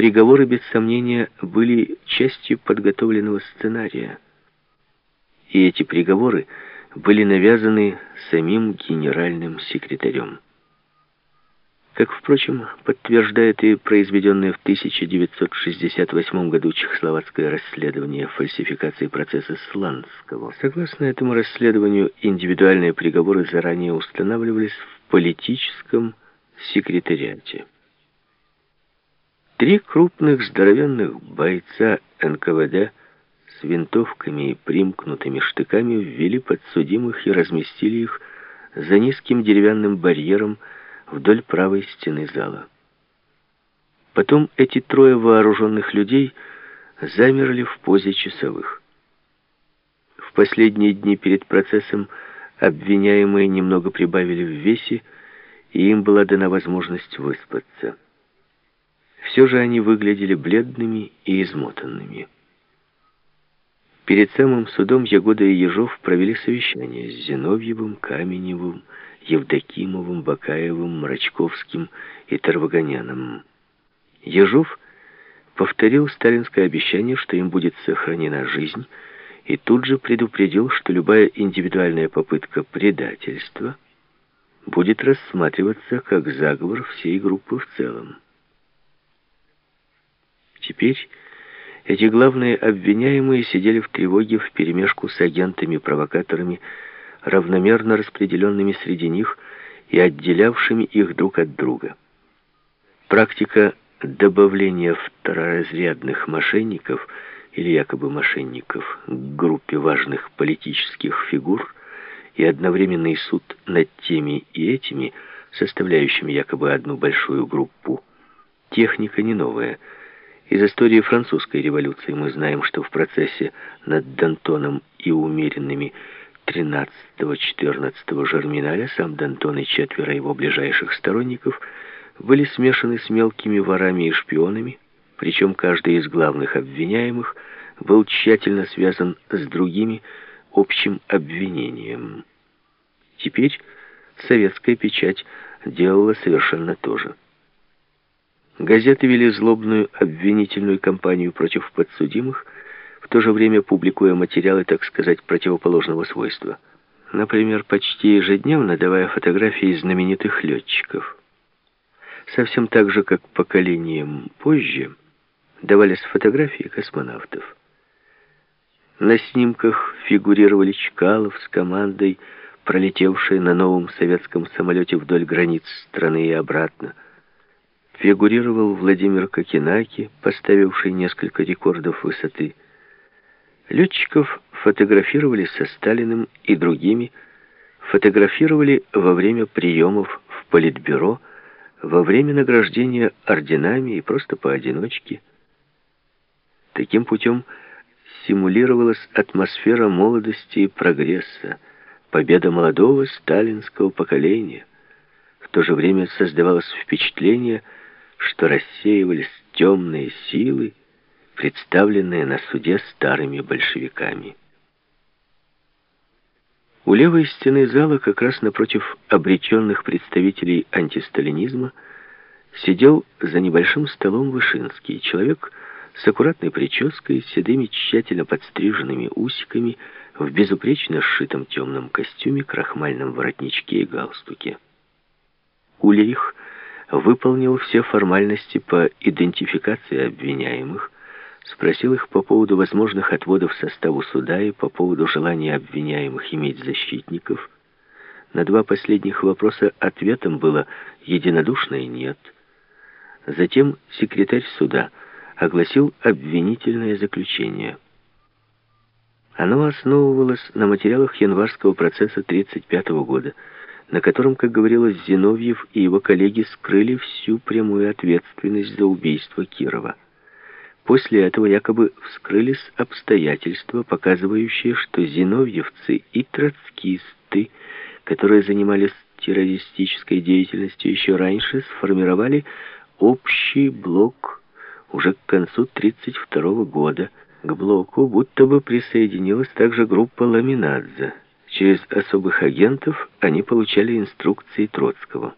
приговоры, без сомнения, были частью подготовленного сценария. И эти приговоры были навязаны самим генеральным секретарем. Как, впрочем, подтверждает и произведенное в 1968 году чехословацкое расследование фальсификации процесса Сланского. Согласно этому расследованию, индивидуальные приговоры заранее устанавливались в политическом секретариате. Три крупных здоровенных бойца НКВД с винтовками и примкнутыми штыками ввели подсудимых и разместили их за низким деревянным барьером вдоль правой стены зала. Потом эти трое вооруженных людей замерли в позе часовых. В последние дни перед процессом обвиняемые немного прибавили в весе, и им была дана возможность выспаться. Все же они выглядели бледными и измотанными. Перед самым судом Ягода и Ежов провели совещание с Зиновьевым, Каменевым, Евдокимовым, Бакаевым, Мрачковским и Тарваганяном. Ежов повторил сталинское обещание, что им будет сохранена жизнь, и тут же предупредил, что любая индивидуальная попытка предательства будет рассматриваться как заговор всей группы в целом. Теперь эти главные обвиняемые сидели в тревоге вперемешку с агентами-провокаторами, равномерно распределенными среди них и отделявшими их друг от друга. Практика добавления второразрядных мошенников или якобы мошенников к группе важных политических фигур и одновременный суд над теми и этими, составляющими якобы одну большую группу, техника не новая. Из истории французской революции мы знаем, что в процессе над Д'Антоном и умеренными 13-14 Жерминаля сам Д'Антон и четверо его ближайших сторонников были смешаны с мелкими ворами и шпионами, причем каждый из главных обвиняемых был тщательно связан с другими общим обвинением. Теперь советская печать делала совершенно то же. Газеты вели злобную обвинительную кампанию против подсудимых, в то же время публикуя материалы, так сказать, противоположного свойства. Например, почти ежедневно давая фотографии знаменитых летчиков. Совсем так же, как поколением позже, давались фотографии космонавтов. На снимках фигурировали Чкалов с командой, пролетевшие на новом советском самолете вдоль границ страны и обратно. Фигурировал Владимир Кокенаки, поставивший несколько рекордов высоты. Летчиков фотографировали со Сталиным и другими, фотографировали во время приемов в Политбюро, во время награждения орденами и просто поодиночке. Таким путем симулировалась атмосфера молодости и прогресса, победа молодого сталинского поколения. В то же время создавалось впечатление, что рассеивались темные силы, представленные на суде старыми большевиками. У левой стены зала, как раз напротив обреченных представителей антисталинизма, сидел за небольшим столом Вышинский, человек с аккуратной прической, седыми тщательно подстриженными усиками, в безупречно сшитом темном костюме, крахмальном воротничке и галстуке. Ульрих выполнил все формальности по идентификации обвиняемых, Спросил их по поводу возможных отводов составу суда и по поводу желания обвиняемых иметь защитников. На два последних вопроса ответом было единодушное «нет». Затем секретарь суда огласил обвинительное заключение. Оно основывалось на материалах январского процесса 1935 года, на котором, как говорилось, Зиновьев и его коллеги скрыли всю прямую ответственность за убийство Кирова. После этого якобы вскрылись обстоятельства, показывающие, что зиновьевцы и троцкисты, которые занимались террористической деятельностью еще раньше, сформировали общий блок уже к концу 1932 года. К блоку будто бы присоединилась также группа Ламинадзе. Через особых агентов они получали инструкции Троцкого.